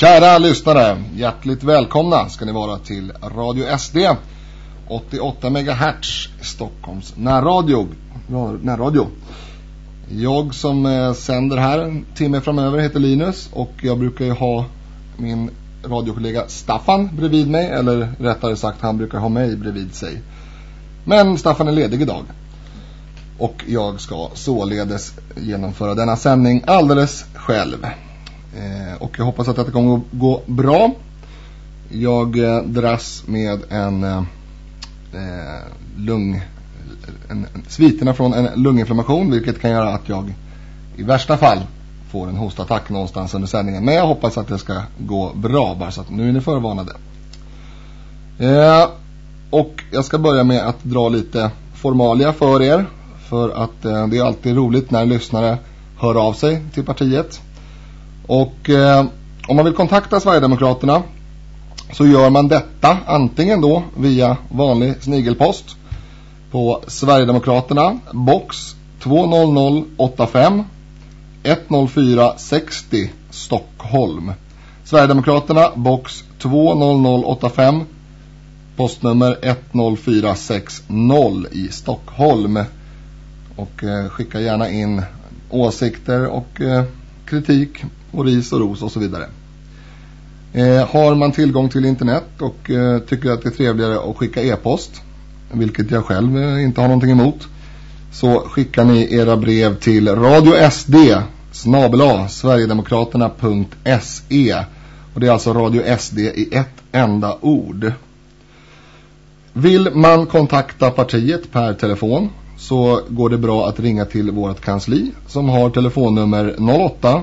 Kära lyssnare, hjärtligt välkomna ska ni vara till Radio SD 88 MHz Stockholms närradio. närradio. Jag som eh, sänder här en timme framöver heter Linus och jag brukar ju ha min radiokollega Staffan bredvid mig eller rättare sagt han brukar ha mig bredvid sig. Men Staffan är ledig idag. Och jag ska således genomföra denna sändning alldeles själv. Eh, och jag hoppas att det kommer att gå bra. Jag eh, dras med en eh, eh, lung en, en, sviterna från en lunginflammation vilket kan göra att jag i värsta fall får en hostattack någonstans under sändningen. Men jag hoppas att det ska gå bra bara så att nu är ni förvarnade. Eh, och jag ska börja med att dra lite formalia för er. För att eh, det är alltid roligt när lyssnare hör av sig till partiet. Och eh, om man vill kontakta Sverigedemokraterna så gör man detta antingen då via vanlig snigelpost på Sverigedemokraterna box 20085 10460 Stockholm. Sverigedemokraterna box 20085 postnummer 10460 i Stockholm. Och eh, skicka gärna in åsikter och eh, kritik och ris och ros och så vidare. Eh, har man tillgång till internet och eh, tycker att det är trevligare att skicka e-post, vilket jag själv eh, inte har någonting emot, så skickar ni era brev till Radio SD snabela Sverigedemokraterna.se och det är alltså Radio SD i ett enda ord. Vill man kontakta partiet per telefon så går det bra att ringa till vårt kansli som har telefonnummer 08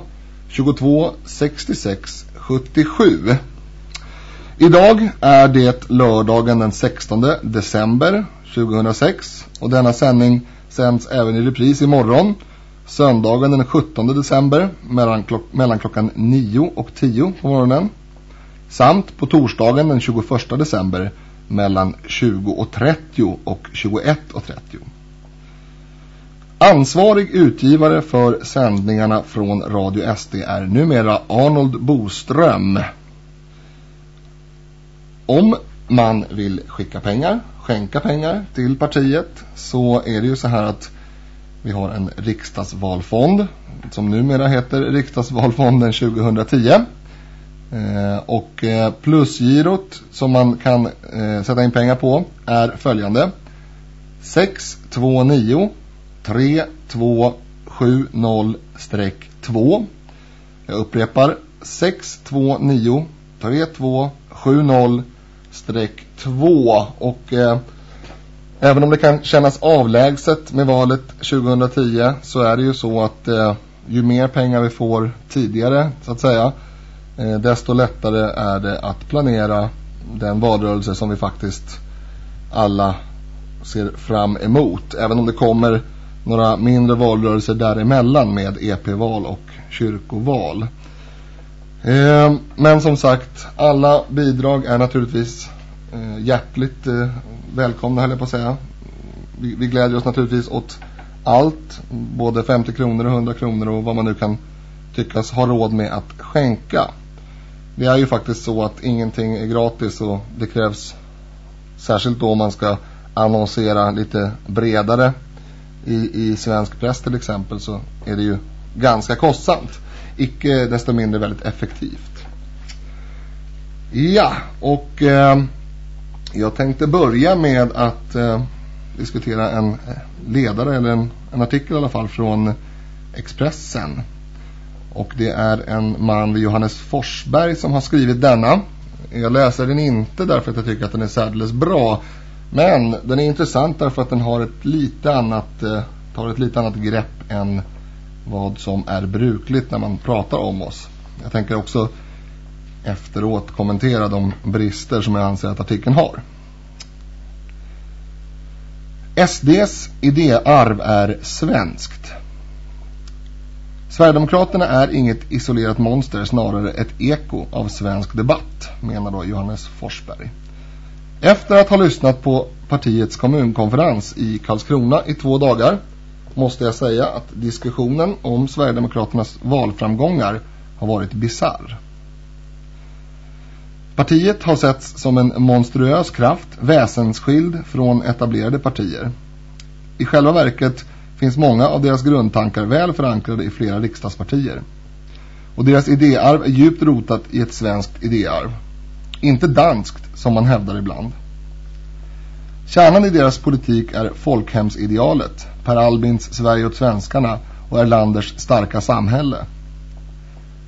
22 66 77. Idag är det lördagen den 16 december 2006 och denna sändning sänds även i repris imorgon söndagen den 17 december mellan, klock mellan klockan 9 och 10 på morgonen samt på torsdagen den 21 december mellan 20.30 och 21.30. Ansvarig utgivare för sändningarna från Radio SD är numera Arnold Boström. Om man vill skicka pengar, skänka pengar till partiet så är det ju så här att vi har en riksdagsvalfond som numera heter Riksdagsvalfonden 2010. Eh, och eh, plusgirot som man kan eh, sätta in pengar på är följande. 629 3270-2. Jag upprepar 629 3270-2 och eh, även om det kan kännas avlägset med valet 2010 så är det ju så att eh, ju mer pengar vi får tidigare så att säga eh, desto lättare är det att planera den valrörelse som vi faktiskt alla ser fram emot. Även om det kommer några mindre valrörelser däremellan med EP-val och kyrkoval. Eh, men som sagt, alla bidrag är naturligtvis eh, hjärtligt eh, välkomna höll jag på att säga. Vi, vi glädjer oss naturligtvis åt allt, både 50 kronor och 100 kronor och vad man nu kan tyckas ha råd med att skänka. Det är ju faktiskt så att ingenting är gratis och det krävs särskilt då man ska annonsera lite bredare i, i svensk press till exempel så är det ju ganska kostsamt. Icke desto mindre väldigt effektivt. Ja, och eh, jag tänkte börja med att eh, diskutera en eh, ledare eller en, en artikel i alla fall från Expressen. Och det är en man vid Johannes Forsberg som har skrivit denna. Jag läser den inte därför att jag tycker att den är särdeles bra. Men den är intressant därför att den har ett lite annat, eh, tar ett lite annat grepp än vad som är brukligt när man pratar om oss. Jag tänker också efteråt kommentera de brister som jag anser att artikeln har. SDs idéarv är svenskt. Sverigedemokraterna är inget isolerat monster, snarare ett eko av svensk debatt, menar då Johannes Forsberg. Efter att ha lyssnat på partiets kommunkonferens i Karlskrona i två dagar måste jag säga att diskussionen om Sverigedemokraternas valframgångar har varit bizarr. Partiet har setts som en monstruös kraft, väsensskild från etablerade partier. I själva verket finns många av deras grundtankar väl förankrade i flera riksdagspartier. Och deras idéarv är djupt rotat i ett svenskt idéarv. Inte danskt som man hävdar ibland. Kärnan i deras politik är folkhemsidealet, Per Albins Sverige åt svenskarna och Erlanders starka samhälle.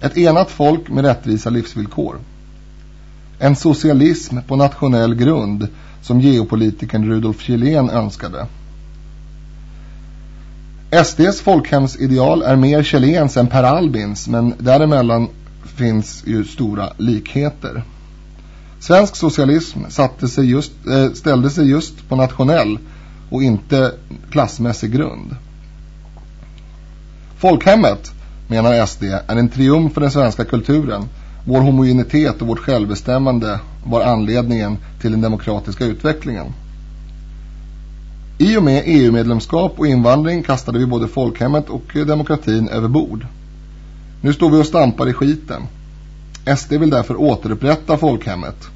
Ett enat folk med rättvisa livsvillkor. En socialism på nationell grund som geopolitikern Rudolf Kjellén önskade. SDs folkhemsideal är mer Kjelléns än Per Albins men däremellan finns ju stora likheter. Svensk socialism satte sig just, eh, ställde sig just på nationell och inte klassmässig grund. Folkhemmet, menar SD, är en triumf för den svenska kulturen. Vår homogenitet och vårt självbestämmande var anledningen till den demokratiska utvecklingen. I och med EU-medlemskap och invandring kastade vi både folkhemmet och demokratin över bord. Nu står vi och stampar i skiten. SD vill därför återupprätta folkhemmet.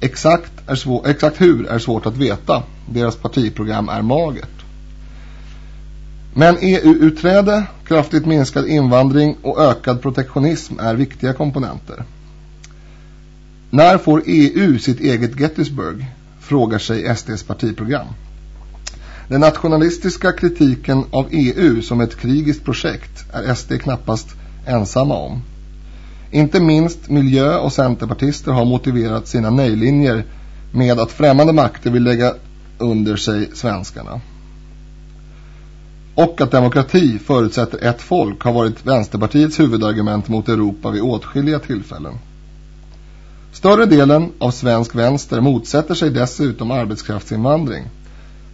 Exakt, är svår, exakt hur är svårt att veta. Deras partiprogram är magert. Men EU-utträde, kraftigt minskad invandring och ökad protektionism är viktiga komponenter. När får EU sitt eget Gettysburg? Frågar sig SDs partiprogram. Den nationalistiska kritiken av EU som ett krigiskt projekt är SD knappast ensamma om. Inte minst miljö- och centerpartister har motiverat sina nejlinjer med att främmande makter vill lägga under sig svenskarna. Och att demokrati förutsätter ett folk har varit Vänsterpartiets huvudargument mot Europa vid åtskilliga tillfällen. Större delen av svensk vänster motsätter sig dessutom arbetskraftsinvandring.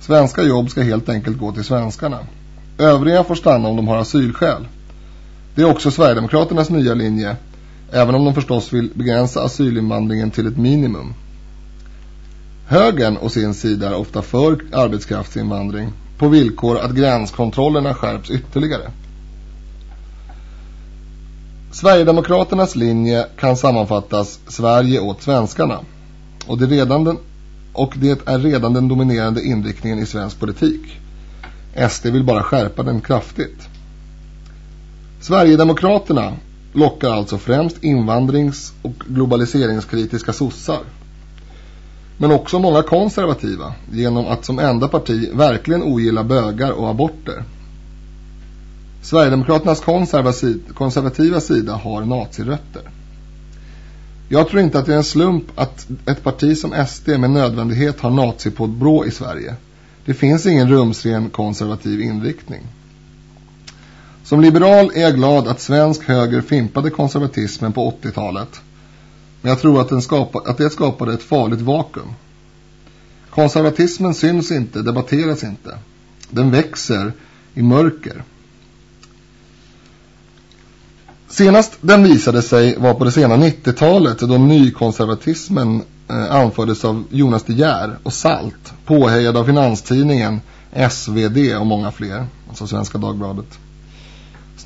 Svenska jobb ska helt enkelt gå till svenskarna. Övriga får stanna om de har asylskäl. Det är också Sverigedemokraternas nya linje, även om de förstås vill begränsa asylinvandringen till ett minimum. Högern å sin sida är ofta för arbetskraftsinvandring på villkor att gränskontrollerna skärps ytterligare. Sverigedemokraternas linje kan sammanfattas Sverige åt svenskarna. Och det, redan den, och det är redan den dominerande inriktningen i svensk politik. SD vill bara skärpa den kraftigt. Sverigedemokraterna lockar alltså främst invandrings- och globaliseringskritiska sossar. Men också många konservativa genom att som enda parti verkligen ogilla bögar och aborter. Sverigedemokraternas konservativa sida har nazirötter. Jag tror inte att det är en slump att ett parti som SD med nödvändighet har nazipodbrå i Sverige. Det finns ingen rumsren konservativ inriktning. Som liberal är jag glad att svensk höger fimpade konservatismen på 80-talet. Men jag tror att, den skapa, att det skapade ett farligt vakuum. Konservatismen syns inte, debatteras inte. Den växer i mörker. Senast den visade sig var på det sena 90-talet då nykonservatismen eh, anfördes av Jonas De Geer och Salt, påhejad av Finanstidningen, SvD och många fler, alltså Svenska Dagbladet.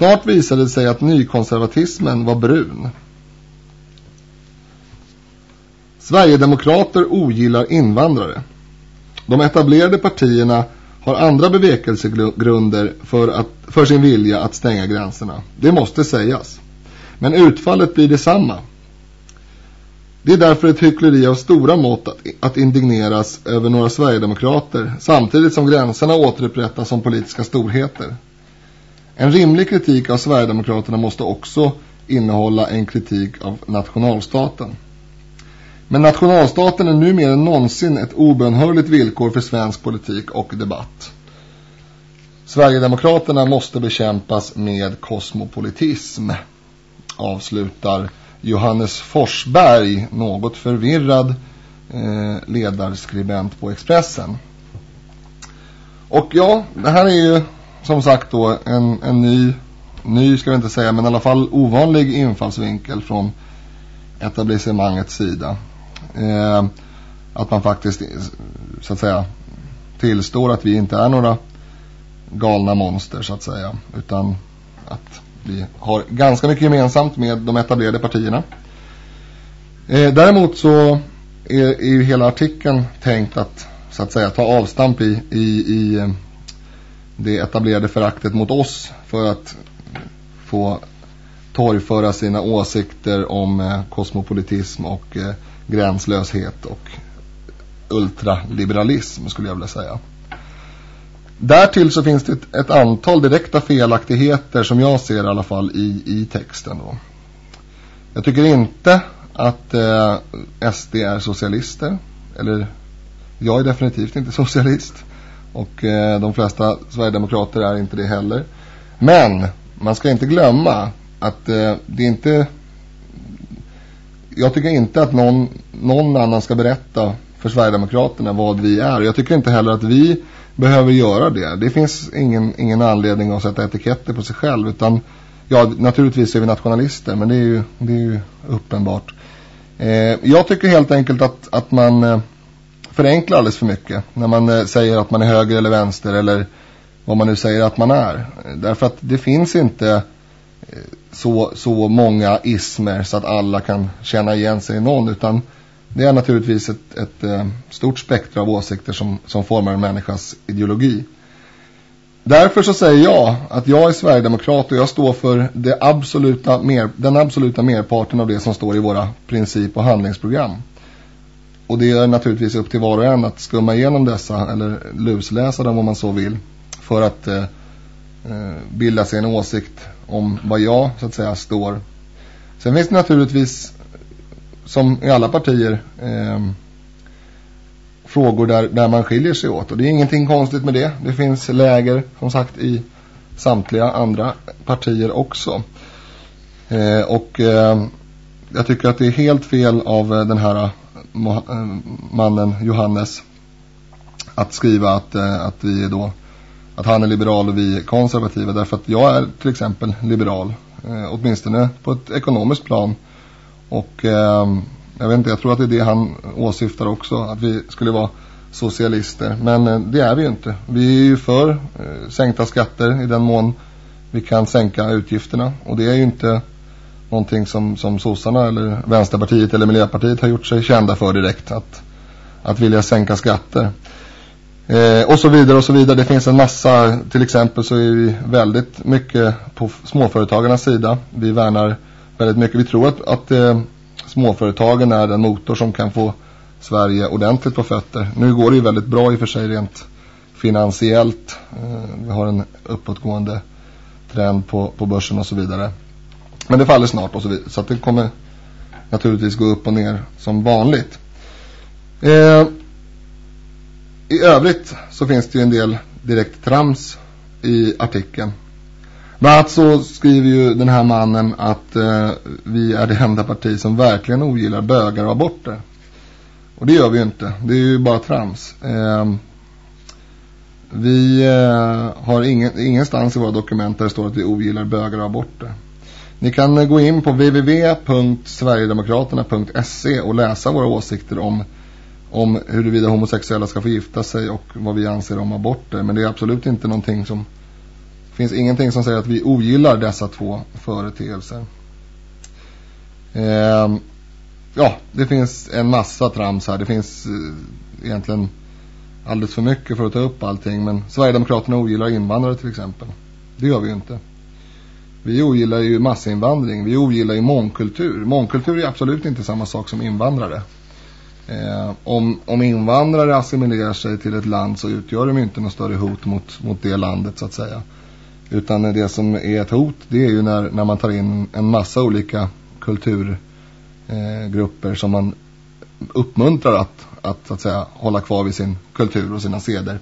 Snart visade det sig att nykonservatismen var brun. Sverigedemokrater ogillar invandrare. De etablerade partierna har andra bevekelsegrunder för, att, för sin vilja att stänga gränserna. Det måste sägas. Men utfallet blir detsamma. Det är därför ett hyckleri av stora mått att, att indigneras över några Sverigedemokrater samtidigt som gränserna återupprättas som politiska storheter. En rimlig kritik av Sverigedemokraterna måste också innehålla en kritik av nationalstaten. Men nationalstaten är nu mer än någonsin ett obönhörligt villkor för svensk politik och debatt. Sverigedemokraterna måste bekämpas med kosmopolitism, avslutar Johannes Forsberg, något förvirrad eh, ledarskribent på Expressen. Och ja, det här är ju som sagt då en, en ny, ny ska vi inte säga, men i alla fall ovanlig infallsvinkel från etablissemangets sida. Eh, att man faktiskt eh, så att säga tillstår att vi inte är några galna monster så att säga utan att vi har ganska mycket gemensamt med de etablerade partierna. Eh, däremot så är, är ju hela artikeln tänkt att så att säga ta avstamp i, i, i eh, det etablerade föraktet mot oss för att få torgföra sina åsikter om eh, kosmopolitism och eh, gränslöshet och ultraliberalism skulle jag vilja säga. Därtill så finns det ett, ett, antal direkta felaktigheter som jag ser i alla fall i, i texten. Då. Jag tycker inte att eh, SD är socialister. Eller jag är definitivt inte socialist. Och eh, de flesta Sverigedemokrater är inte det heller. Men man ska inte glömma att eh, det inte... Jag tycker inte att någon, någon annan ska berätta för Sverigedemokraterna vad vi är. Jag tycker inte heller att vi behöver göra det. Det finns ingen, ingen anledning att sätta etiketter på sig själv utan ja, naturligtvis är vi nationalister men det är ju, det är ju uppenbart. Eh, jag tycker helt enkelt att, att man eh, förenklar alldeles för mycket när man eh, säger att man är höger eller vänster eller vad man nu säger att man är. Därför att det finns inte eh, så, så många ismer så att alla kan känna igen sig i någon utan det är naturligtvis ett, ett, eh, stort spektra av åsikter som, som formar en människas ideologi. Därför så säger jag att jag är Sverigedemokrat och jag står för det absoluta mer, den absoluta merparten av det som står i våra princip- och handlingsprogram. Och det är naturligtvis upp till var och en att skumma igenom dessa eller lusläsa dem om man så vill för att eh, eh bilda sig en åsikt om vad jag så att säga står. Sen finns det naturligtvis som i alla partier eh, frågor där, där man skiljer sig åt. Och det är ingenting konstigt med det. Det finns läger som sagt i samtliga andra partier också. Eh, och eh, jag tycker att det är helt fel av eh, den här Eh, mannen Johannes att skriva att, eh, att vi är då att han är liberal och vi är konservativa därför att jag är till exempel liberal eh, åtminstone på ett ekonomiskt plan och eh, jag vet inte, jag tror att det är det han åsyftar också. Att vi skulle vara socialister. Men eh, det är vi ju inte. Vi är ju för eh, sänkta skatter i den mån vi kan sänka utgifterna. Och det är ju inte någonting som, som sossarna eller Vänsterpartiet eller Miljöpartiet har gjort sig kända för direkt. Att, att vilja sänka skatter. Eh, och så vidare och så vidare. Det finns en massa, till exempel så är vi väldigt mycket på småföretagarnas sida. Vi värnar väldigt mycket. Vi tror att, att eh, småföretagen är den motor som kan få Sverige ordentligt på fötter. Nu går det ju väldigt bra i och för sig rent finansiellt. Eh, vi har en uppåtgående trend på, på börsen och så vidare. Men det faller snart och så vidare. Så att det kommer naturligtvis gå upp och ner som vanligt. Eh, I övrigt så finns det ju en del direkt trams i artikeln. Bland annat så skriver ju den här mannen att eh, vi är det enda parti som verkligen ogillar bögar och aborter. Och det gör vi ju inte. Det är ju bara trams. Eh, vi eh, har ingen, ingenstans i våra dokument där det står att vi ogillar bögar och aborter. Ni kan gå in på www.sverigedemokraterna.se och läsa våra åsikter om, om huruvida homosexuella ska få gifta sig och vad vi anser om aborter. Men det är absolut inte någonting som det finns ingenting som säger att vi ogillar dessa två företeelser. Eh, ja, det finns en massa trams här. Det finns eh, egentligen alldeles för mycket för att ta upp allting. Men Sverigedemokraterna ogillar invandrare till exempel. Det gör vi ju inte. Vi ogillar ju massinvandring. Vi ogillar ju mångkultur. Mångkultur är absolut inte samma sak som invandrare. Eh, om, om invandrare assimilerar sig till ett land så utgör de inte något större hot mot, mot det landet så att säga. Utan det som är ett hot det är ju när, när man tar in en massa olika kulturgrupper eh, som man uppmuntrar att, att, så att säga, hålla kvar vid sin kultur och sina seder.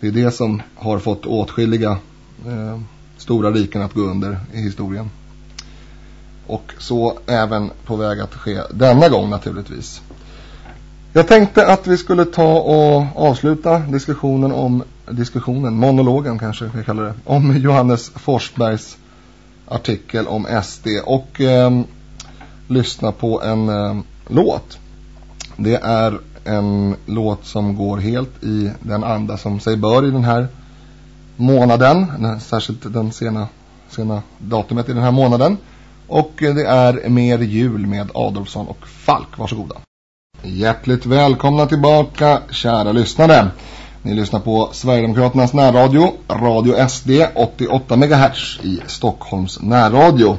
Det är det som har fått åtskilliga eh, stora riken att gå under i historien. Och så även på väg att ske denna gång naturligtvis. Jag tänkte att vi skulle ta och avsluta diskussionen om diskussionen, monologen kanske vi kallar det, om Johannes Forsbergs artikel om SD och eh, lyssna på en eh, låt. Det är en låt som går helt i den anda som sig bör i den här månaden, särskilt den sena, sena datumet i den här månaden. Och eh, det är Mer jul med Adolfsson och Falk. Varsågoda. Hjärtligt välkomna tillbaka kära lyssnare. Ni lyssnar på Sverigedemokraternas närradio, Radio SD 88 MHz i Stockholms närradio.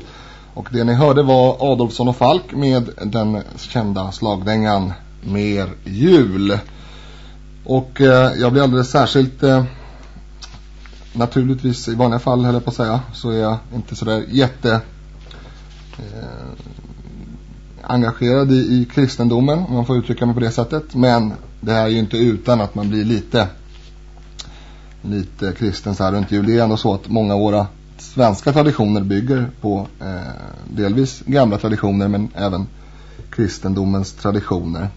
Och det ni hörde var Adolfsson och Falk med den kända slagdängan Mer jul. Och eh, jag blir alldeles särskilt eh, naturligtvis i vanliga fall höll jag på att säga så är jag inte sådär jätte eh, engagerad i, i kristendomen om man får uttrycka mig på det sättet men det här är ju inte utan att man blir lite lite kristen så här runt jul. Det är ändå så att många av våra svenska traditioner bygger på eh, delvis gamla traditioner men även kristendomens traditioner.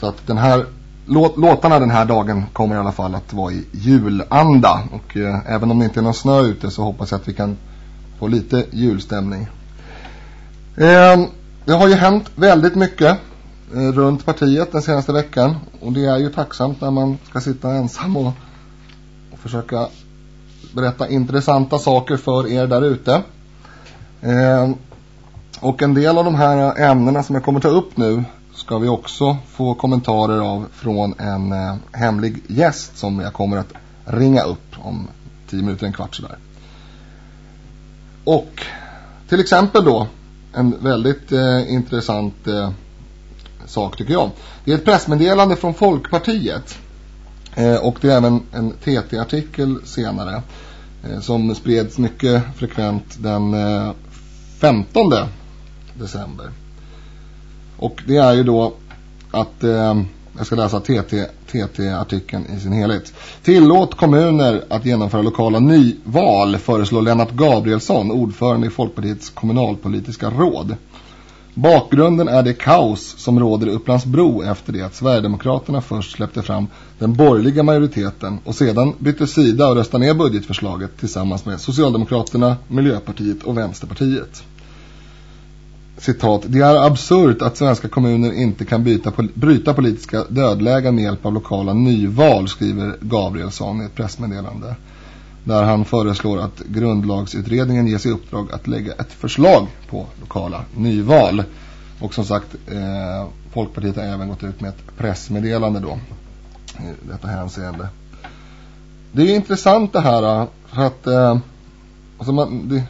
Så att den här låt, låtarna den här dagen kommer i alla fall att vara i julanda. Och eh, även om det inte är någon snö ute så hoppas jag att vi kan få lite julstämning. Eh, det har ju hänt väldigt mycket eh, runt partiet den senaste veckan. Och det är ju tacksamt när man ska sitta ensam och, och försöka berätta intressanta saker för er där ute. Eh, och en del av de här ämnena som jag kommer ta upp nu ska vi också få kommentarer av från en eh, hemlig gäst som jag kommer att ringa upp om tio minuter, en kvart sådär. Och till exempel då en väldigt eh, intressant eh, sak tycker jag. Det är ett pressmeddelande från Folkpartiet eh, och det är även en TT-artikel senare eh, som spreds mycket frekvent den eh, 15 december. Och det är ju då att eh, jag ska läsa TT, TT-artikeln i sin helhet. Tillåt kommuner att genomföra lokala nyval föreslår Lennart Gabrielsson, ordförande i Folkpartiets kommunalpolitiska råd. Bakgrunden är det kaos som råder i Upplandsbro efter det att Sverigedemokraterna först släppte fram den borgerliga majoriteten och sedan bytte sida och röstade ner budgetförslaget tillsammans med Socialdemokraterna, Miljöpartiet och Vänsterpartiet citat, det är absurt att svenska kommuner inte kan byta, bryta politiska dödlägen med hjälp av lokala nyval, skriver Gabrielsson i ett pressmeddelande. Där han föreslår att grundlagsutredningen ges i uppdrag att lägga ett förslag på lokala nyval. Och som sagt, eh, Folkpartiet har även gått ut med ett pressmeddelande då i detta hänseende. Det är intressant det här eh, för att eh, alltså man, det,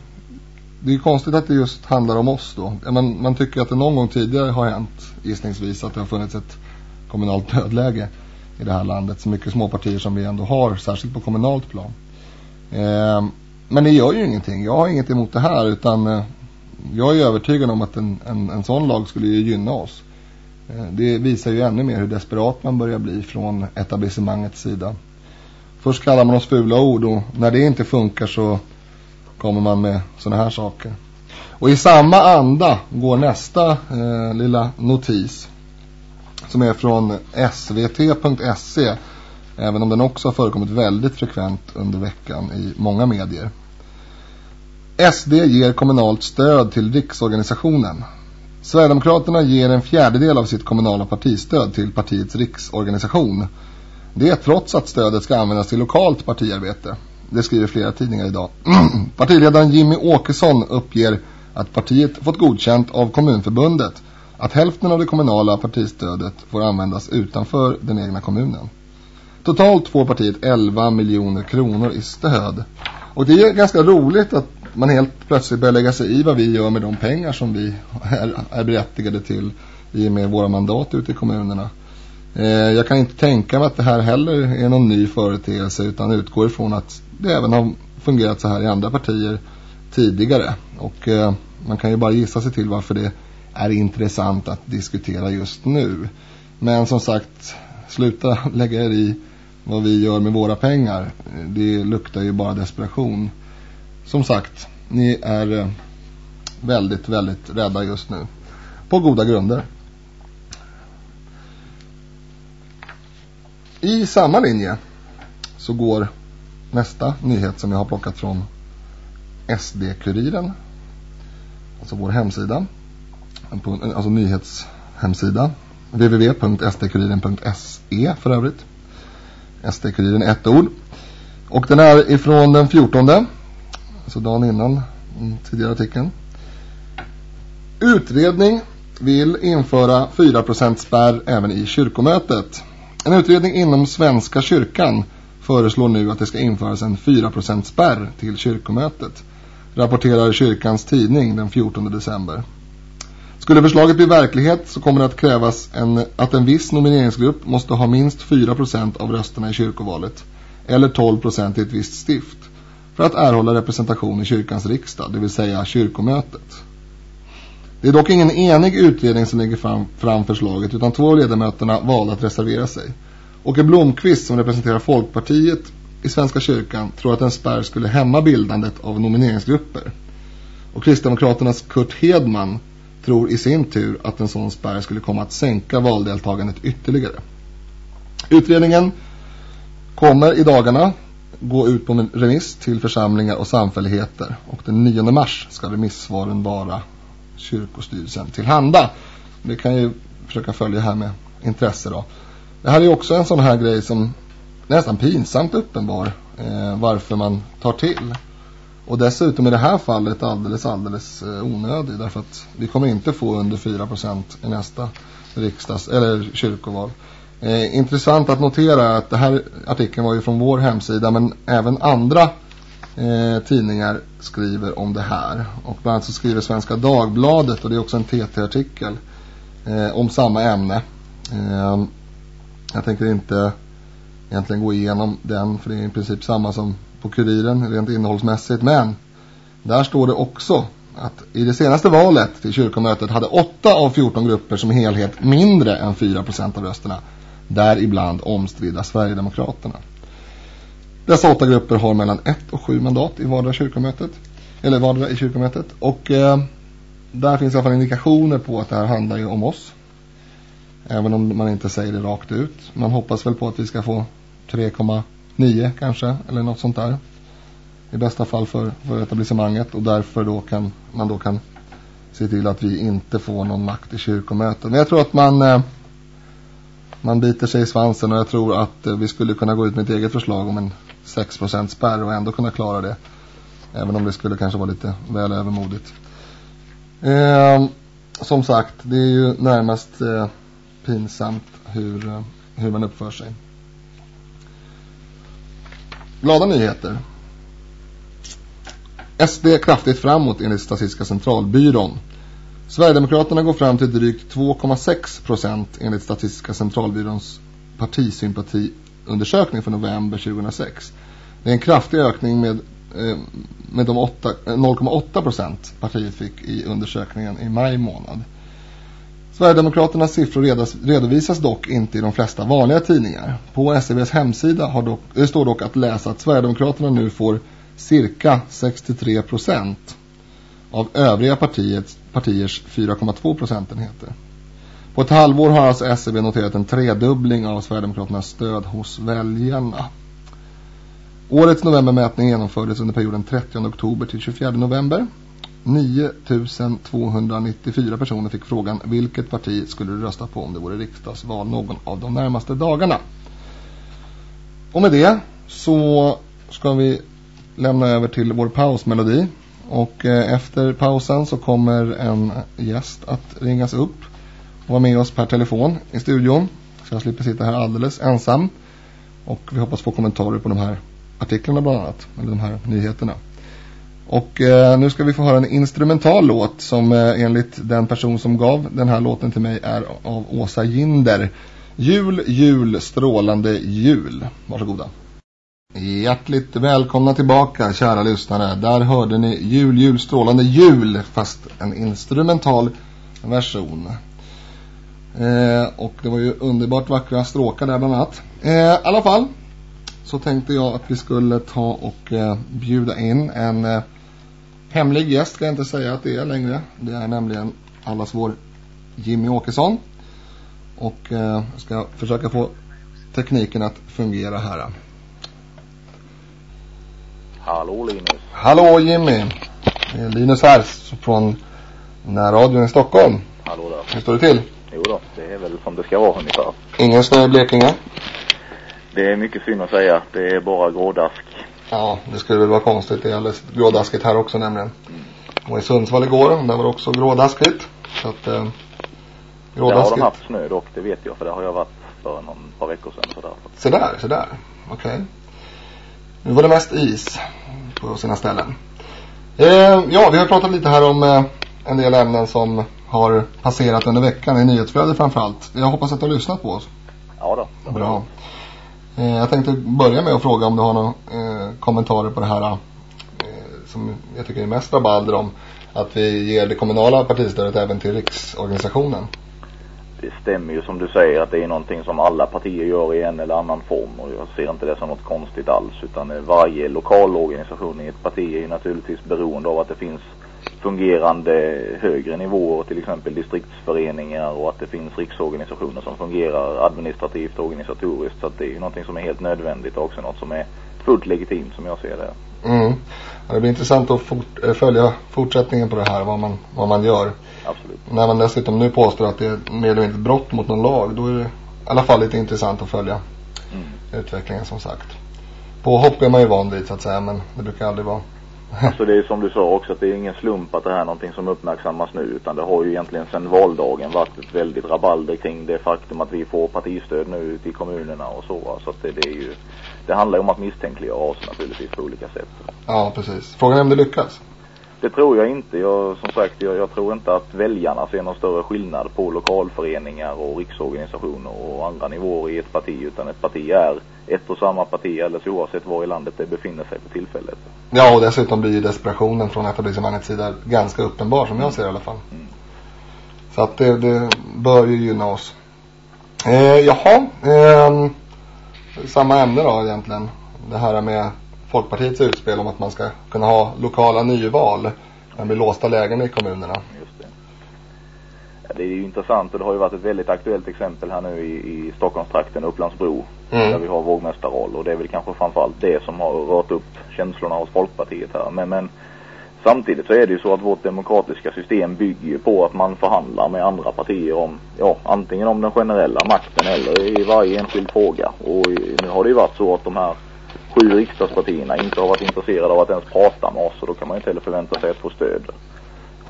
det är konstigt att det just handlar om oss då. Man, man tycker att det någon gång tidigare har hänt gissningsvis att det har funnits ett kommunalt dödläge i det här landet. Så mycket småpartier som vi ändå har, särskilt på kommunalt plan. Eh, men det gör ju ingenting. Jag har inget emot det här utan eh, jag är övertygad om att en, en, en sån lag skulle ju gynna oss. Eh, det visar ju ännu mer hur desperat man börjar bli från etablissemangets sida. Först kallar man oss fula ord och när det inte funkar så kommer man med sådana här saker. Och i samma anda går nästa eh, lilla notis som är från svt.se även om den också har förekommit väldigt frekvent under veckan i många medier. SD ger kommunalt stöd till riksorganisationen. Sverigedemokraterna ger en fjärdedel av sitt kommunala partistöd till partiets riksorganisation. Det är trots att stödet ska användas till lokalt partiarbete. Det skriver flera tidningar idag. Partiledaren Jimmy Åkesson uppger att partiet fått godkänt av kommunförbundet att hälften av det kommunala partistödet får användas utanför den egna kommunen. Totalt får partiet 11 miljoner kronor i stöd. Och det är ganska roligt att man helt plötsligt börjar lägga sig i vad vi gör med de pengar som vi är, är berättigade till i och med våra mandat ute i kommunerna. Eh, jag kan inte tänka mig att det här heller är någon ny företeelse utan utgår ifrån att det även har fungerat så här i andra partier tidigare. Och eh, man kan ju bara gissa sig till varför det är intressant att diskutera just nu. Men som sagt, sluta lägga er i vad vi gör med våra pengar. Det luktar ju bara desperation. Som sagt, ni är eh, väldigt, väldigt rädda just nu. På goda grunder. I samma linje så går nästa nyhet som jag har plockat från SD-kuriren. Alltså vår hemsida. Alltså nyhetshemsida. www.sdkuriren.se för övrigt. SD-kuriren ett ord. Och den är ifrån den 14. Alltså dagen innan tidigare artikeln. Utredning vill införa 4% spärr även i kyrkomötet. En utredning inom Svenska kyrkan föreslår nu att det ska införas en 4% spärr till kyrkomötet, rapporterar kyrkans tidning den 14 december. Skulle förslaget bli verklighet så kommer det att krävas en, att en viss nomineringsgrupp måste ha minst 4% av rösterna i kyrkovalet, eller 12% i ett visst stift, för att erhålla representation i kyrkans riksdag, det vill säga kyrkomötet. Det är dock ingen enig utredning som lägger fram, fram förslaget utan två av ledamöterna valde att reservera sig. Åke Blomqvist som representerar Folkpartiet i Svenska kyrkan tror att en spärr skulle hämma bildandet av nomineringsgrupper. Och Kristdemokraternas Kurt Hedman tror i sin tur att en sån spärr skulle komma att sänka valdeltagandet ytterligare. Utredningen kommer i dagarna gå ut på en remiss till församlingar och samfälligheter och den 9 mars ska remissvaren vara kyrkostyrelsen tillhanda. Det kan ju försöka följa här med intresse då. Det här är också en sån här grej som nästan pinsamt uppenbar eh, varför man tar till. Och dessutom i det här fallet alldeles, alldeles eh, onödig därför att vi kommer inte få under 4% i nästa riksdags eller kyrkoval. Eh, intressant att notera att det här artikeln var ju från vår hemsida men även andra eh, tidningar skriver om det här. Och bland annat så skriver Svenska Dagbladet och det är också en TT-artikel eh, om samma ämne. Eh, jag tänker inte egentligen gå igenom den för det är i princip samma som på kuriren rent innehållsmässigt. Men där står det också att i det senaste valet till kyrkomötet hade 8 av 14 grupper som helhet mindre än 4% av rösterna. Däribland omstridda Sverigedemokraterna. Dessa åtta grupper har mellan 1 och 7 mandat i vardera kyrkomötet. Eller vardera i kyrkomötet. Och eh, där finns i alla fall indikationer på att det här handlar ju om oss. Även om man inte säger det rakt ut. Man hoppas väl på att vi ska få 3,9 kanske. Eller något sånt där. I bästa fall för, för etablissemanget. Och därför då kan man då kan se till att vi inte får någon makt i kyrkomötet. Men jag tror att man... Eh, man biter sig i svansen och jag tror att eh, vi skulle kunna gå ut med ett eget förslag om en 6% spärr och ändå kunna klara det. Även om det skulle kanske vara lite väl övermodigt. Eh, som sagt, det är ju närmast eh, pinsamt hur, eh, hur man uppför sig. Glada nyheter. SD kraftigt framåt enligt Statistiska centralbyrån. Sverigedemokraterna går fram till drygt 2,6 procent enligt Statistiska centralbyråns partisympati undersökning för november 2006. Det är en kraftig ökning med, eh, med de 0,8 eh, procent partiet fick i undersökningen i maj månad. Sverigedemokraternas siffror redovisas dock inte i de flesta vanliga tidningar. På SCBs hemsida har dock, det står dock att läsa att Sverigedemokraterna nu får cirka 63 procent av övriga partiets, partiers 4,2 procentenheter. På ett halvår har alltså SCB noterat en tredubbling av Sverigedemokraternas stöd hos väljarna. Årets novembermätning genomfördes under perioden 30 oktober till 24 november. 9294 personer fick frågan vilket parti skulle du rösta på om det vore riksdagsval någon av de närmaste dagarna. Och med det så ska vi lämna över till vår pausmelodi. Och eh, efter pausen så kommer en gäst att ringas upp vara med oss per telefon i studion. Så jag slipper sitta här alldeles ensam. Och vi hoppas få kommentarer på de här artiklarna bland annat. Eller de här nyheterna. Och eh, nu ska vi få höra en instrumental låt som eh, enligt den person som gav den här låten till mig är av Åsa Ginder. Jul, jul, strålande jul. Varsågoda. Hjärtligt välkomna tillbaka kära lyssnare. Där hörde ni jul, jul, strålande jul fast en instrumental version. Eh, och det var ju underbart vackra stråkar där bland annat. Eh, I alla fall så tänkte jag att vi skulle ta och eh, bjuda in en eh, hemlig gäst ska jag inte säga att det är längre. Det är nämligen allas vår Jimmy Åkesson. Och eh, jag ska försöka få tekniken att fungera här. Hallå Linus. Hallå Jimmy. Det är Linus här från närradion i Stockholm. Hallå där. Hur står det till? Jo då, det är väl som det ska vara ungefär. Ingen snö i Blekinge? Det är mycket synd att säga. Det är bara grådask. Ja, det skulle väl vara konstigt. Det är alldeles grådaskigt här också nämligen. Mm. Och i Sundsvall igår, där var det också grådaskigt. Så att eh, Där har de grådaskigt. haft snö dock, det vet jag för det har jag varit för någon par veckor sedan sådär. Så där, så där. Okej. Nu var det mest is på sina ställen. Eh, ja, vi har pratat lite här om eh, en del ämnen som har passerat under veckan i nyhetsflödet framförallt. Jag hoppas att du har lyssnat på oss. Ja då. Bra. Eh, jag tänkte börja med att fråga om du har några eh, kommentarer på det här eh, som jag tycker är mest rabalder om. Att vi ger det kommunala partistödet även till riksorganisationen. Det stämmer ju som du säger att det är någonting som alla partier gör i en eller annan form och jag ser inte det som något konstigt alls utan varje lokal organisation i ett parti är naturligtvis beroende av att det finns fungerande högre nivåer, till exempel distriktsföreningar och att det finns riksorganisationer som fungerar administrativt och organisatoriskt. Så att det är ju någonting som är helt nödvändigt och också något som är fullt legitimt som jag ser det. Mm. Ja, det blir intressant att fort, eh, följa fortsättningen på det här, vad man, vad man gör. Absolut. När man dessutom nu påstår att det är mer eller mindre brott mot någon lag, då är det i alla fall lite intressant att följa Mm. utvecklingen som sagt. Påhopp är man ju van vid så att säga, men det brukar aldrig vara. Alltså det är som du sa också att det är ingen slump att det här är någonting som uppmärksammas nu utan det har ju egentligen sedan valdagen varit ett väldigt rabalder kring det faktum att vi får partistöd nu ute i kommunerna och så. va. Så att det, det är ju, det handlar ju om att misstänkliggöra oss naturligtvis på olika sätt. Ja, precis. Frågan är om det lyckas. Det tror jag inte. Jag, som sagt, jag, jag tror inte att väljarna ser någon större skillnad på lokalföreningar och riksorganisationer och andra nivåer i ett parti utan ett parti är ett och samma parti alldeles oavsett var i landet det befinner sig för tillfället. Ja, och dessutom blir ju desperationen från etablissemangets sida ganska uppenbar som jag ser i alla fall. Mm. Så att det, det bör ju gynna oss. Eh, jaha, ehm, samma ämne då egentligen. Det här med Folkpartiets utspel om att man ska kunna ha lokala nyval när blir låsta lägen i kommunerna. Just det. Ja, det är ju intressant och det har ju varit ett väldigt aktuellt exempel här nu i, i Stockholmstrakten, Upplandsbro, där Mm. vi har vågmästarroll och det är väl kanske framförallt det som har rört upp känslorna hos Folkpartiet här. Men, men samtidigt så är det ju så att vårt demokratiska system bygger ju på att man förhandlar med andra partier om, ja, antingen om den generella makten eller i varje enskild fråga. Och nu har det ju varit så att de här sju riksdagspartierna inte har varit intresserade av att ens prata med oss och då kan man inte heller förvänta sig att få stöd.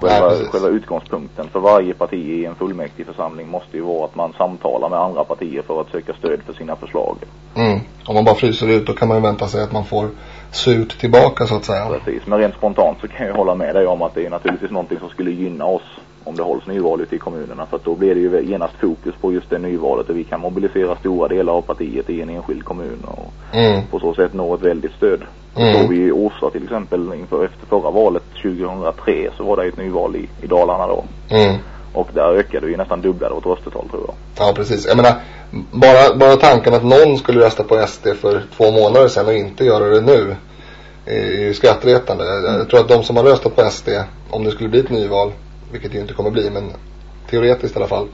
Själva, Nej, själva utgångspunkten för varje parti i en fullmäktigeförsamling måste ju vara att man samtalar med andra partier för att söka stöd för sina förslag. Mm. Om man bara fryser ut då kan man ju vänta sig att man får surt tillbaka så att säga. Precis, men rent spontant så kan jag hålla med dig om att det är naturligtvis någonting som skulle gynna oss om det hålls nyval ute i kommunerna. För att då blir det ju genast fokus på just det nyvalet och vi kan mobilisera stora delar av partiet i en enskild kommun och Mm. på så sätt nå ett väldigt stöd. Mm. Så vi i Orsa till exempel inför efter förra valet 2003 så var det ett nyval i, i Dalarna då. Mm. Och där ökade vi nästan dubblade vårt röstetal tror jag. Ja, precis. Jag menar, bara, bara tanken att någon skulle rösta på SD för två månader sedan och inte göra det nu är ju skrattretande. Jag- Jag tror att de som har röstat på SD, om det skulle bli ett nyval, vilket det ju inte kommer bli, men teoretiskt i alla fall,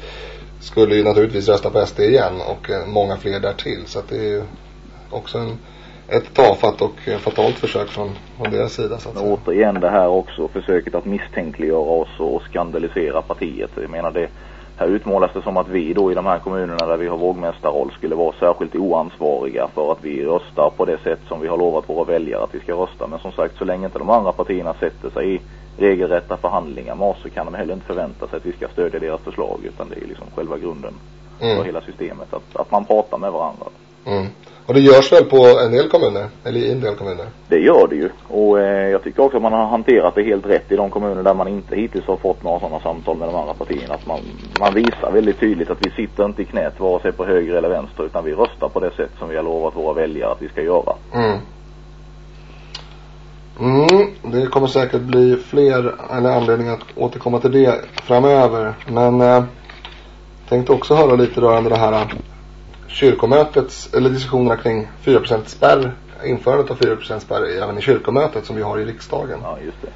skulle ju naturligtvis rösta på SD igen och eh, många fler därtill. Så att det är ju också en, ett tafatt och eh, fatalt försök från, från deras sida så att säga. återigen det här också försöket att misstänkliggöra oss och skandalisera partiet. Jag menar det, här utmålas det som att vi då i de här kommunerna där vi har vågmästarroll skulle vara särskilt oansvariga för att vi röstar på det sätt som vi har lovat våra väljare att vi ska rösta. Men som sagt, så länge inte de andra partierna sätter sig i regelrätta förhandlingar med oss så kan de heller inte förvänta sig att vi ska stödja deras förslag utan det är liksom själva grunden för Mm. hela systemet. Att, att man pratar med varandra. Mm. Och det görs väl på en del kommuner, eller i en del kommuner? Det gör det ju. Och eh, jag tycker också att man har hanterat det helt rätt i de kommuner där man inte hittills har fått några sådana samtal med de andra partierna. Att man, man visar väldigt tydligt att vi sitter inte i knät vare sig på höger eller vänster utan vi röstar på det sätt som vi har lovat våra väljare att vi ska göra. Mm. Mm, det kommer säkert bli fler eller anledningar att återkomma till det framöver. Men eh, tänkte också höra lite rörande det här eh, kyrkomötets, eller diskussionerna kring 4% spärr, införandet av 4% spärr även i kyrkomötet som vi har i riksdagen. Ja, just det.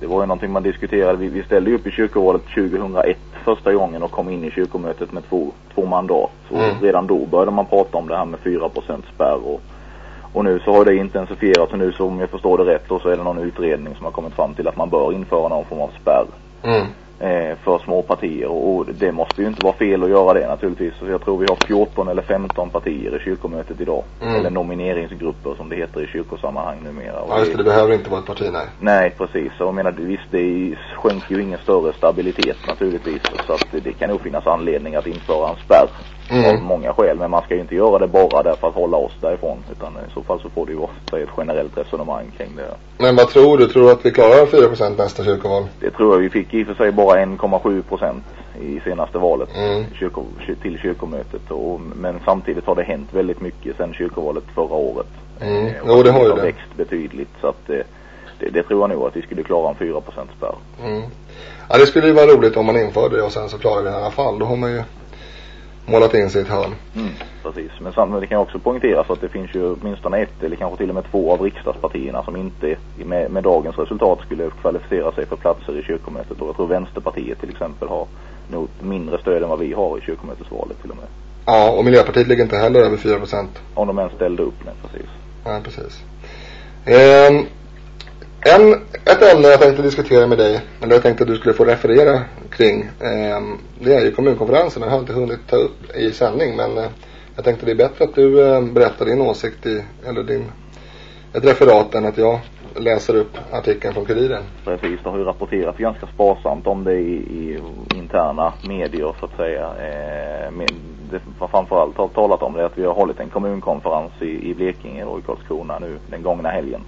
Det var ju någonting man diskuterade. Vi, vi ställde ju upp i kyrkovalet 2001 första gången och kom in i kyrkomötet med två, två mandat. Så Mm. redan då började man prata om det här med 4 spärr och, och nu så har det intensifierats och nu så om jag förstår det rätt då så är det någon utredning som har kommit fram till att man bör införa någon form av spärr Mm. eh, för små partier och, och det måste ju inte vara fel att göra det naturligtvis. Så jag tror vi har 14 eller 15 partier i kyrkomötet idag. Mm. Eller nomineringsgrupper som det heter i kyrkosammanhang numera. Och Ja just det, det behöver inte vara ett parti nej. Nej, precis. Och jag menar, visst, det skänker ju ingen större stabilitet naturligtvis. Så att det kan nog finnas anledning att införa en spärr mm. av många skäl. Men man ska ju inte göra det bara därför att hålla oss därifrån. Utan i så fall så får det ju vara ett generellt resonemang kring det. Men vad tror du? Tror du att vi klarar 4% nästa kyrkoval? Det tror jag. Vi fick i och för sig bara 1,7% i senaste valet mm. kyrko, till kyrkomötet. Och, men samtidigt har det hänt väldigt mycket sedan kyrkovalet förra året. Mm. Eh, jo, det har ju det. har växt betydligt. Så att eh, det, det, tror jag nog att vi skulle klara en 4 spärr. Mm. Ja, det skulle ju vara roligt om man införde det och sen så klarar vi det i alla fall. Då har man ju målat in sig i ett hörn. Mm, precis. Men samtidigt kan jag också poängteras att det finns ju åtminstone ett eller kanske till och med två av riksdagspartierna som inte med, med dagens resultat skulle kvalificera sig för platser i kyrkomötet. Och jag tror Vänsterpartiet till exempel har nog mindre stöd än vad vi har i kyrkomötesvalet till och med. Ja, och Miljöpartiet ligger inte heller över 4 procent. Om de ens ställde upp, nej precis. Ja, precis. Eh, en, ett ämne jag tänkte diskutera med dig, eller jag tänkte att du skulle få referera kring, eh, det är ju kommunkonferensen. Jag har inte hunnit ta upp i sändning, men eh, jag tänkte det är bättre att du eh, berättar din åsikt i, eller din, ett referat än att jag läser upp artikeln från Kuriren. Precis, det har ju rapporterats ganska sparsamt om det i, i interna medier så att säga. Eh, med, det framförallt har talat om det att vi har hållit en kommunkonferens i, i Blekinge och i Karlskrona nu den gångna helgen.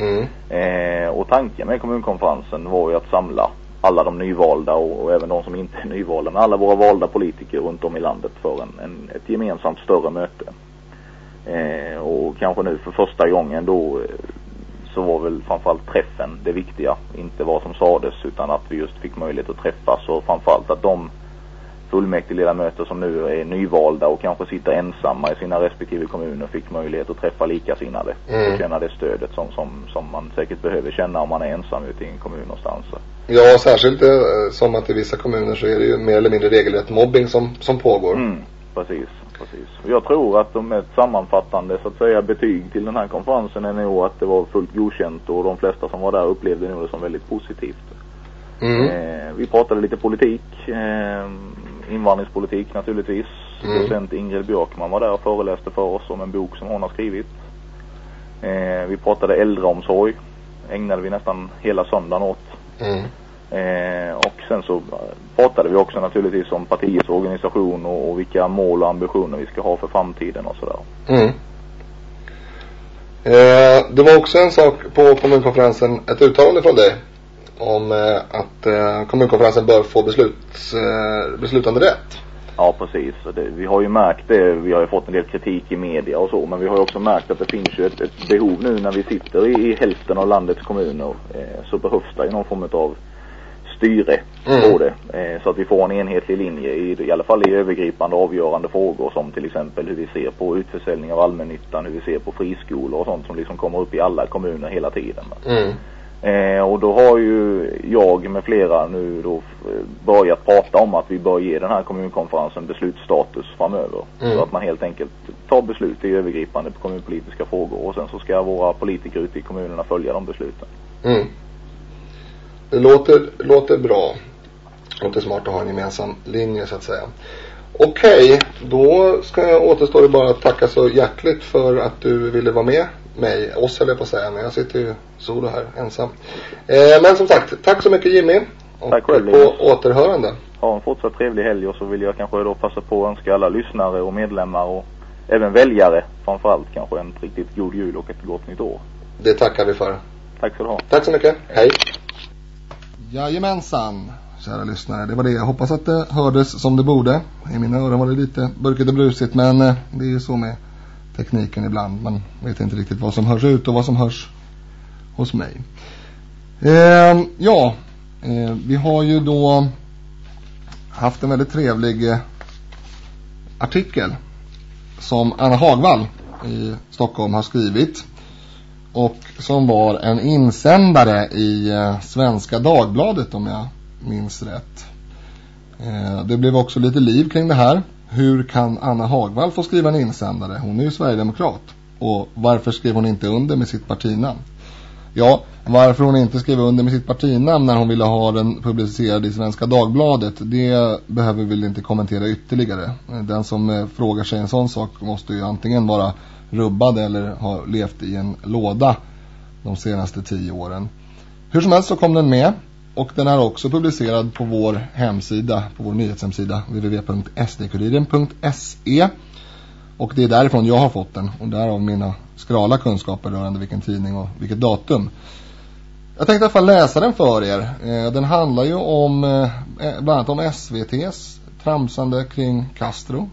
Mm. Eh, och tanken med kommunkonferensen var ju att samla alla de nyvalda och, och, även de som inte är nyvalda, men alla våra valda politiker runt om i landet för en, en ett gemensamt större möte. Eh, och kanske nu för första gången då eh, så var väl framförallt träffen det viktiga. Inte vad som sades utan att vi just fick möjlighet att träffas och framförallt att de fullmäktigeledamöter som nu är nyvalda och kanske sitter ensamma i sina respektive kommuner fick möjlighet att träffa likasinnade mm. och känna det stödet som, som, som man säkert behöver känna om man är ensam ute i en kommun någonstans. Ja, särskilt eh, som att i vissa kommuner så är det ju mer eller mindre regelrätt mobbing som, som pågår. Mm, precis, precis. Jag tror att de ett sammanfattande så att säga betyg till den här konferensen är nog att det var fullt godkänt och de flesta som var där upplevde nog det som väldigt positivt. Mm. Eh, vi pratade lite politik. Eh, invandringspolitik naturligtvis. Mm. Docent Ingrid Björkman var där och föreläste för oss om en bok som hon har skrivit. Eh, vi pratade äldreomsorg. Ägnade vi nästan hela söndagen åt. Mm. Eh, och sen så pratade vi också naturligtvis om partiets organisation och, och, vilka mål och ambitioner vi ska ha för framtiden och sådär. Mm. Eh, det var också en sak på kommunkonferensen, ett uttalande från dig om eh, att eh, kommunkonferensen bör få besluts, eh, beslutande rätt. Ja, precis. Det, vi har ju märkt det. Vi har ju fått en del kritik i media och så. Men vi har ju också märkt att det finns ju ett, ett behov nu när vi sitter i, i hälften av landets kommuner. Eh, så behövs det ju någon form av styre mm. på det. Eh, så att vi får en enhetlig linje i, i alla fall i övergripande avgörande frågor som till exempel hur vi ser på utförsäljning av allmännyttan, hur vi ser på friskolor och sånt som liksom kommer upp i alla kommuner hela tiden. Mm. Eh, och då har ju jag med flera nu då börjat prata om att vi bör ge den här kommunkonferensen beslutsstatus framöver. Mm. Så att man helt enkelt tar beslut i övergripande kommunpolitiska frågor och sen så ska våra politiker ute i kommunerna följa de besluten. Mm. Det låter, låter bra. Det låter smart att ha en gemensam linje så att säga. Okej, då ska jag återstå det bara att tacka så hjärtligt för att du ville vara med mig, oss höll jag på att säga, men jag sitter ju solo här ensam. Eh, men som sagt, tack så mycket Jimmy. Och tack själv. på återhörande. Ha en fortsatt trevlig helg och så vill jag kanske då passa på att önska alla lyssnare och medlemmar och även väljare framförallt kanske en riktigt god jul och ett gott nytt år. Det tackar vi för. Tack så du ha. Tack så mycket. Hej. Jajamensan, kära lyssnare. Det var det. Jag hoppas att det hördes som det borde. I mina öron var det lite burkigt och brusigt men eh, det är ju så med tekniken ibland. Man vet inte riktigt vad som hörs ut och vad som hörs hos mig. Eh, ja, eh, vi har ju då haft en väldigt trevlig eh, artikel som Anna Hagvall i Stockholm har skrivit och som var en insändare i eh, Svenska Dagbladet om jag minns rätt. Eh, det blev också lite liv kring det här hur kan Anna Hagvall få skriva en insändare? Hon är ju Sverigedemokrat. Och varför skrev hon inte under med sitt partinamn? Ja, varför hon inte skrev under med sitt partinamn när hon ville ha den publicerad i Svenska Dagbladet, det behöver vi väl inte kommentera ytterligare. Den som eh, frågar sig en sån sak måste ju antingen vara rubbad eller ha levt i en låda de senaste tio åren. Hur som helst så kom den med och den är också publicerad på vår hemsida, på vår nyhetshemsida www.sdkuriren.se och det är därifrån jag har fått den och därav mina skrala kunskaper rörande vilken tidning och vilket datum. Jag tänkte i alla fall läsa den för er. Eh, den handlar ju om eh, eh, bland annat om SVTs tramsande kring Castro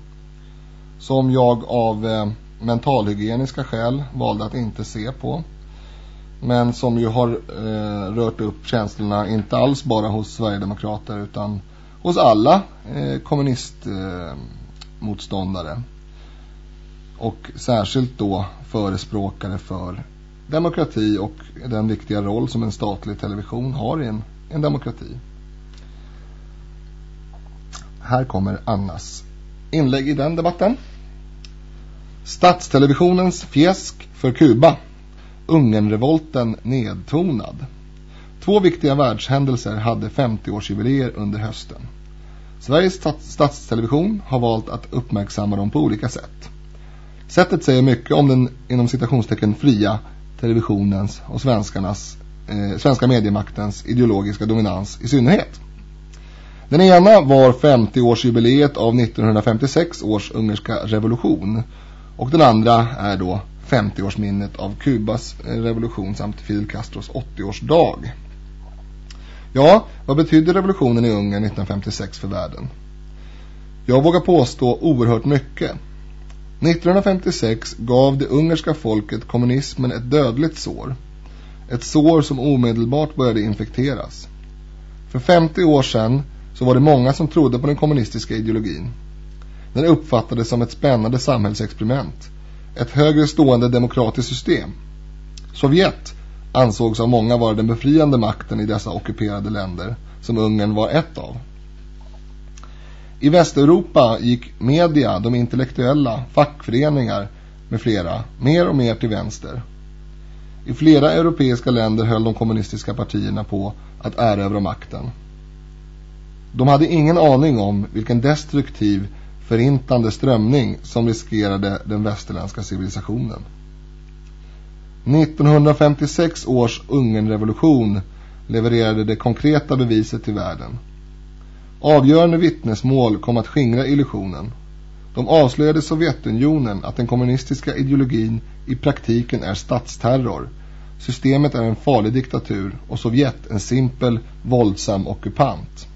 som jag av mentalhygieniska skäl valde att inte se på. Men som ju har eh, rört upp känslorna inte alls bara hos Sverigedemokrater utan hos alla eh, kommunistmotståndare. Eh, och särskilt då förespråkare för demokrati och den viktiga roll som en statlig television har i en, en demokrati. Här kommer Annas inlägg i den debatten. Statstelevisionens fjäsk för Kuba. Ungernrevolten nedtonad. Två viktiga världshändelser hade 50-årsjubileer under hösten. Sveriges statstelevision har valt att uppmärksamma dem på olika sätt. Sättet säger mycket om den inom citationstecken fria televisionens och svenskarnas, eh, svenska mediemaktens ideologiska dominans i synnerhet. Den ena var 50-årsjubileet av 1956 års ungerska revolution och den andra är då 50-årsminnet av Kubas revolution samt Fidel Castros 80-årsdag. Ja, vad betydde revolutionen i Ungern 1956 för världen? Jag vågar påstå oerhört mycket. 1956 gav det ungerska folket kommunismen ett dödligt sår. Ett sår som omedelbart började infekteras. För 50 år sedan så var det många som trodde på den kommunistiska ideologin. Den uppfattades som ett spännande samhällsexperiment. Ett högre stående demokratiskt system. Sovjet ansågs av många vara den befriande makten i dessa ockuperade länder, som Ungern var ett av. I Västeuropa gick media, de intellektuella, fackföreningar med flera mer och mer till vänster. I flera europeiska länder höll de kommunistiska partierna på att erövra makten. De hade ingen aning om vilken destruktiv, förintande strömning som riskerade den västerländska civilisationen. 1956 års Ungernrevolution levererade det konkreta beviset till världen. Avgörande vittnesmål kom att skingra illusionen. De avslöjade Sovjetunionen att den kommunistiska ideologin i praktiken är statsterror. Systemet är en farlig diktatur och Sovjet en simpel, våldsam ockupant.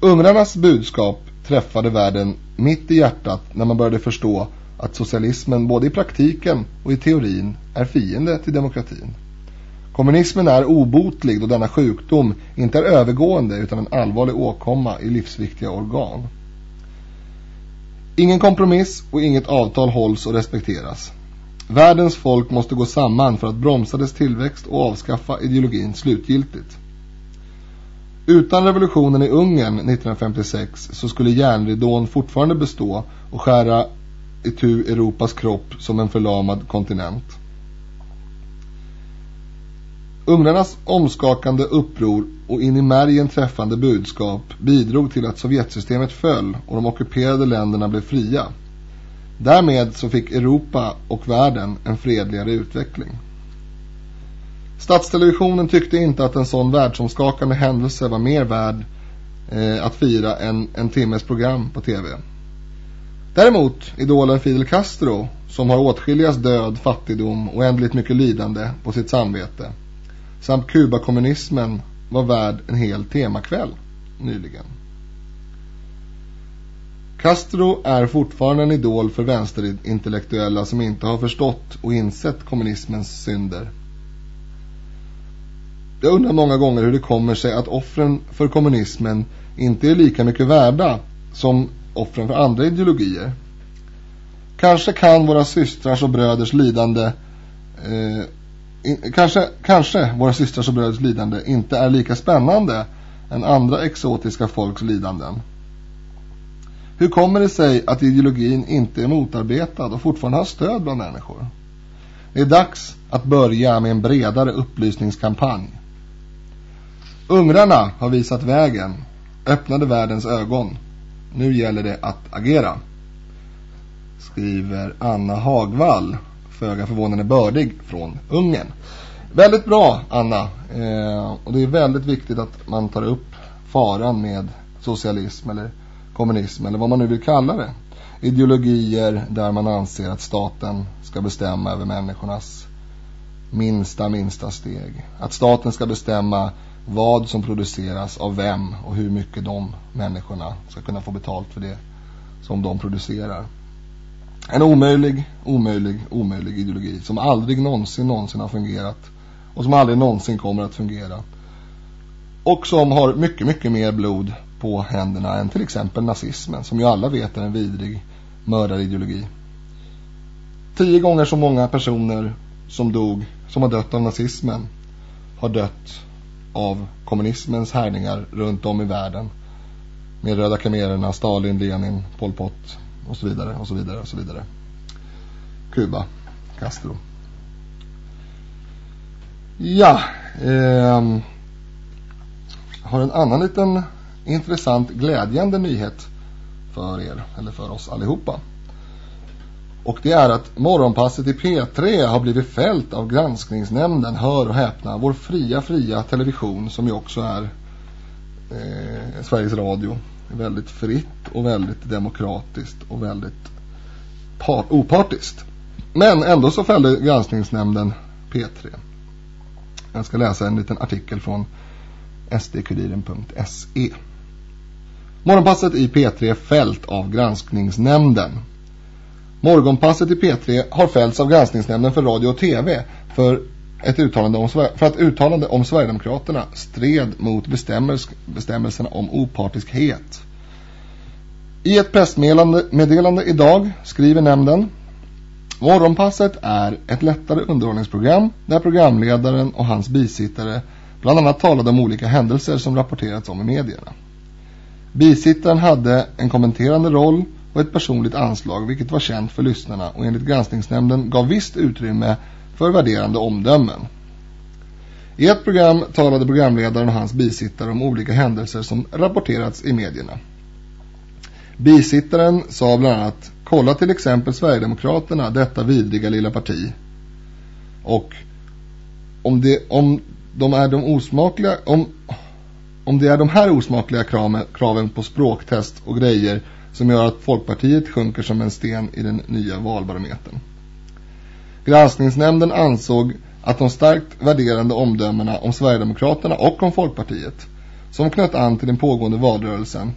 Ungrarnas budskap träffade världen mitt i hjärtat när man började förstå att socialismen både i praktiken och i teorin är fiende till demokratin. Kommunismen är obotlig då denna sjukdom inte är övergående utan en allvarlig åkomma i livsviktiga organ. Ingen kompromiss och inget avtal hålls och respekteras. Världens folk måste gå samman för att bromsa dess tillväxt och avskaffa ideologin slutgiltigt. Utan revolutionen i Ungern 1956 så skulle järnridån fortfarande bestå och skära itu Europas kropp som en förlamad kontinent. Ungrarnas omskakande uppror och in i märgen träffande budskap bidrog till att Sovjetsystemet föll och de ockuperade länderna blev fria. Därmed så fick Europa och världen en fredligare utveckling. Statstelevisionen tyckte inte att en sån världsomskakande händelse var mer värd eh, att fira än en timmes program på tv. Däremot idolen Fidel Castro, som har åtskilligas död, fattigdom och ändligt mycket lidande på sitt samvete, samt Kubakommunismen var värd en hel temakväll nyligen. Castro är fortfarande en idol för vänsterintellektuella som inte har förstått och insett kommunismens synder. Jag undrar många gånger hur det kommer sig att offren för kommunismen inte är lika mycket värda som offren för andra ideologier. Kanske kan våra systrars och bröders lidande eh, kanske, kanske våra systrars och bröders lidande inte är lika spännande än andra exotiska folks lidanden. Hur kommer det sig att ideologin inte är motarbetad och fortfarande har stöd bland människor? Det är dags att börja med en bredare upplysningskampanj. Ungrarna har visat vägen, öppnade världens ögon. Nu gäller det att agera. Skriver Anna Hagvall, föga förvånande bördig från Ungern. Väldigt bra, Anna. Eh, och det är väldigt viktigt att man tar upp faran med socialism eller kommunism eller vad man nu vill kalla det. Ideologier där man anser att staten ska bestämma över människornas minsta, minsta steg. Att staten ska bestämma vad som produceras av vem och hur mycket de människorna ska kunna få betalt för det som de producerar. En omöjlig, omöjlig, omöjlig ideologi som aldrig någonsin, någonsin har fungerat och som aldrig någonsin kommer att fungera. Och som har mycket, mycket mer blod på händerna än till exempel nazismen som ju alla vet är en vidrig mördarideologi. Tio gånger så många personer som dog, som har dött av nazismen har dött av kommunismens härningar runt om i världen. Med röda kamererna, Stalin, Lenin, Pol Pot och så vidare och så vidare och så vidare. Kuba, Castro. Ja, eh, har en annan liten intressant glädjande nyhet för er, eller för oss allihopa. Och det är att morgonpasset i P3 har blivit fällt av granskningsnämnden, hör och häpna, vår fria, fria television som ju också är eh, Sveriges Radio. Väldigt fritt och väldigt demokratiskt och väldigt opartiskt. Men ändå så fällde granskningsnämnden P3. Jag ska läsa en liten artikel från sdkuriren.se. Morgonpasset i P3 fällt av granskningsnämnden. Morgonpasset i P3 har fällts av granskningsnämnden för radio och tv för, ett uttalande om, för att uttalande om Sverigedemokraterna stred mot bestämmels, bestämmelserna om opartiskhet. I ett pressmeddelande idag skriver nämnden Morgonpasset är ett lättare underhållningsprogram där programledaren och hans bisittare bland annat talade om olika händelser som rapporterats om i medierna. Bisittaren hade en kommenterande roll och ett personligt anslag vilket var känt för lyssnarna och enligt granskningsnämnden gav visst utrymme för värderande omdömen. I ett program talade programledaren och hans bisittare om olika händelser som rapporterats i medierna. Bisittaren sa bland annat Kolla till exempel Sverigedemokraterna, detta vidriga lilla parti. Och om, det, om de är de osmakliga, om, om det är de här osmakliga kraven, kraven på språktest och grejer som gör att Folkpartiet sjunker som en sten i den nya valbarometern. Granskningsnämnden ansåg att de starkt värderande omdömena om Sverigedemokraterna och om Folkpartiet, som knöt an till den pågående valrörelsen,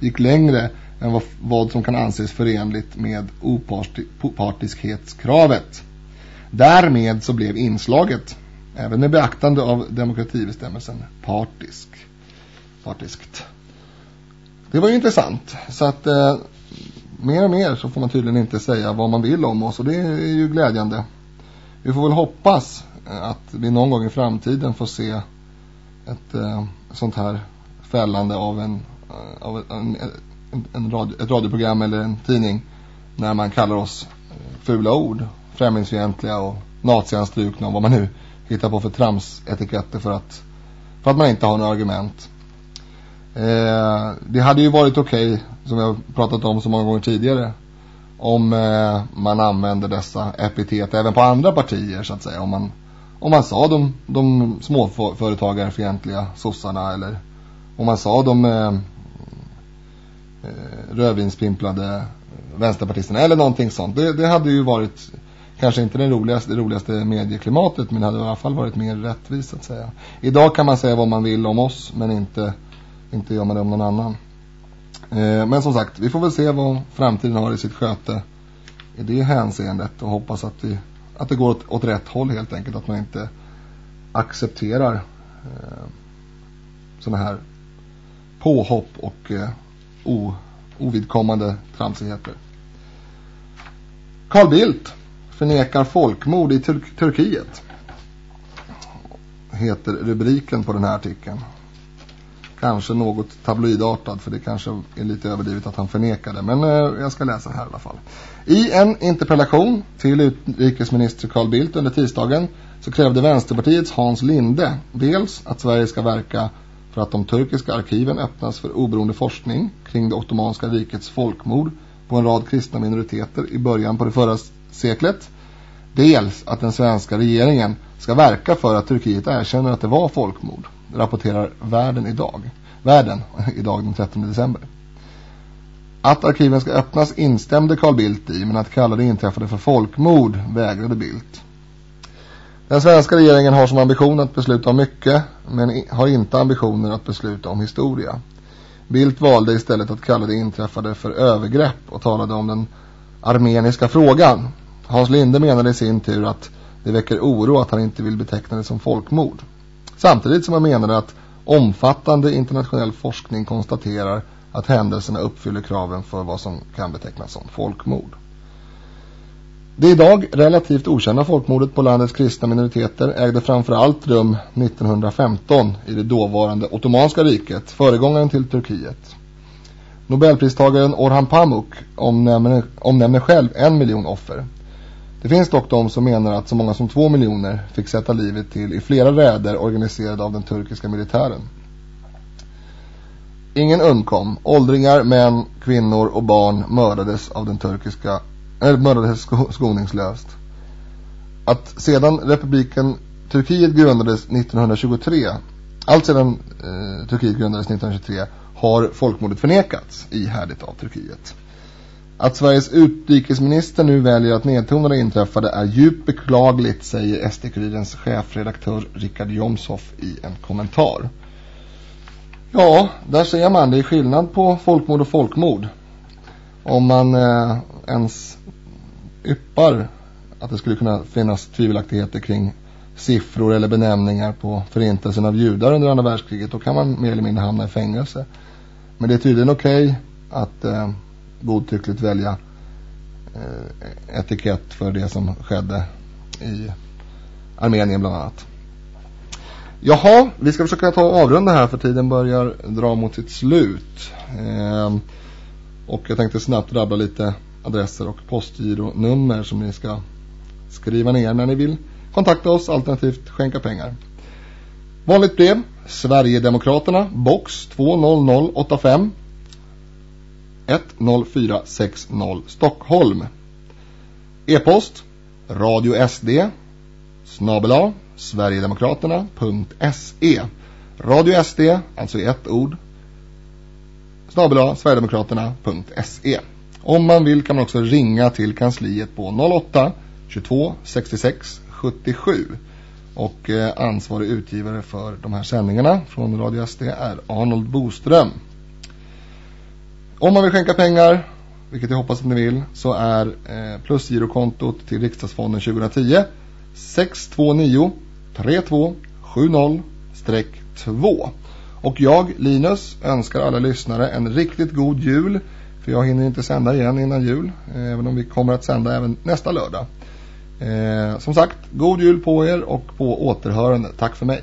gick längre än vad, vad som kan anses förenligt med opartiskhetskravet. Därmed så blev inslaget, även med beaktande av demokratibestämmelsen, partisk. partiskt. Det var ju intressant. Så att eh, mer och mer så får man tydligen inte säga vad man vill om oss och det är ju glädjande. Vi får väl hoppas eh, att vi någon gång i framtiden får se ett eh, sånt här fällande av en, eh, av en, en, en radio, ett radioprogram eller en tidning när man kallar oss eh, fula ord, främlingsfientliga och nazianstrukna och vad man nu hittar på för tramsetiketter för att, för att man inte har några argument. Eh, det hade ju varit okej, okay, som jag pratat om så många gånger tidigare, om eh, man använde dessa epitet även på andra partier så att säga. Om man, om man sa de, de småföretagarfientliga sossarna eller om man sa de eh, eh rödvinspimplade vänsterpartisterna eller någonting sånt. Det, det hade ju varit kanske inte det roligaste, det roligaste medieklimatet men det hade i alla fall varit mer rättvist att säga. Idag kan man säga vad man vill om oss men inte inte gör man det om någon annan. Eh, men som sagt, vi får väl se vad framtiden har i sitt sköte i det hänseendet och hoppas att, vi, att det går åt, åt rätt håll helt enkelt. Att man inte accepterar eh, sådana här påhopp och eh, o, ovidkommande tramsigheter. Carl Bildt förnekar folkmord i Tur Turkiet heter rubriken på den här artikeln kanske något tabloidartad för det kanske är lite överdrivet att han förnekar det. Men eh, jag ska läsa här i alla fall. I en interpellation till utrikesminister Carl Bildt under tisdagen så krävde Vänsterpartiets Hans Linde dels att Sverige ska verka för att de turkiska arkiven öppnas för oberoende forskning kring det ottomanska rikets folkmord på en rad kristna minoriteter i början på det förra seklet. Dels att den svenska regeringen ska verka för att Turkiet erkänner att det var folkmord, rapporterar Världen idag. Världen idag den 13 december. Att arkiven ska öppnas instämde Carl Bildt i, men att kalla det inträffade för folkmord vägrade Bildt. Den svenska regeringen har som ambition att besluta om mycket, men har inte ambitioner att besluta om historia. Bildt valde istället att kalla det inträffade för övergrepp och talade om den armeniska frågan. Hans Linde menade i sin tur att det väcker oro att han inte vill beteckna det som folkmord. Samtidigt som man menade att omfattande internationell forskning konstaterar att händelserna uppfyller kraven för vad som kan betecknas som folkmord. Det idag relativt okända folkmordet på landets kristna minoriteter ägde framförallt rum 1915 i det dåvarande Ottomanska riket, föregångaren till Turkiet. Nobelpristagaren Orhan Pamuk omnämner, omnämner själv en miljon offer. Det finns dock de som menar att så många som två miljoner fick sätta livet till i flera räder organiserade av den turkiska militären. Ingen undkom. Åldringar, män, kvinnor och barn mördades av den turkiska äh, mördades skoningslöst. Att sedan republiken Turkiet grundades 1923 allt sedan eh, Turkiet grundades 1923 har folkmordet förnekats ihärdigt av Turkiet. Att Sveriges utrikesminister nu väljer att nedtona det inträffade är djupt beklagligt, säger SD-kurirens chefredaktör Richard Jomshoff i en kommentar. Ja, där ser man. Det är skillnad på folkmord och folkmord. Om man eh, ens yppar att det skulle kunna finnas tvivelaktigheter kring siffror eller benämningar på förintelsen av judar under andra världskriget då kan man mer eller mindre hamna i fängelse. Men det är tydligen okej okay att eh, godtyckligt välja eh, etikett för det som skedde i Armenien bland annat. Jaha, vi ska försöka ta avrunda här för tiden börjar dra mot sitt slut. Eh, och jag tänkte snabbt rabbla lite adresser och postgironummer som ni ska skriva ner när ni vill kontakta oss alternativt skänka pengar. Vanligt brev Sverigedemokraterna box 20085 10460 Stockholm. E-post Radio SD snabela Sverigedemokraterna.se Radio SD, alltså i ett ord snabela Sverigedemokraterna.se Om man vill kan man också ringa till kansliet på 08 22 66 77 och ansvarig utgivare för de här sändningarna från Radio SD är Arnold Boström. Om man vill skänka pengar, vilket jag hoppas att ni vill, så är eh, plusgirokontot till Riksdagsfonden 2010 629 3270-2. Och jag, Linus, önskar alla lyssnare en riktigt god jul. För jag hinner inte sända igen innan jul, eh, även om vi kommer att sända även nästa lördag. Eh, som sagt, god jul på er och på återhörande. Tack för mig.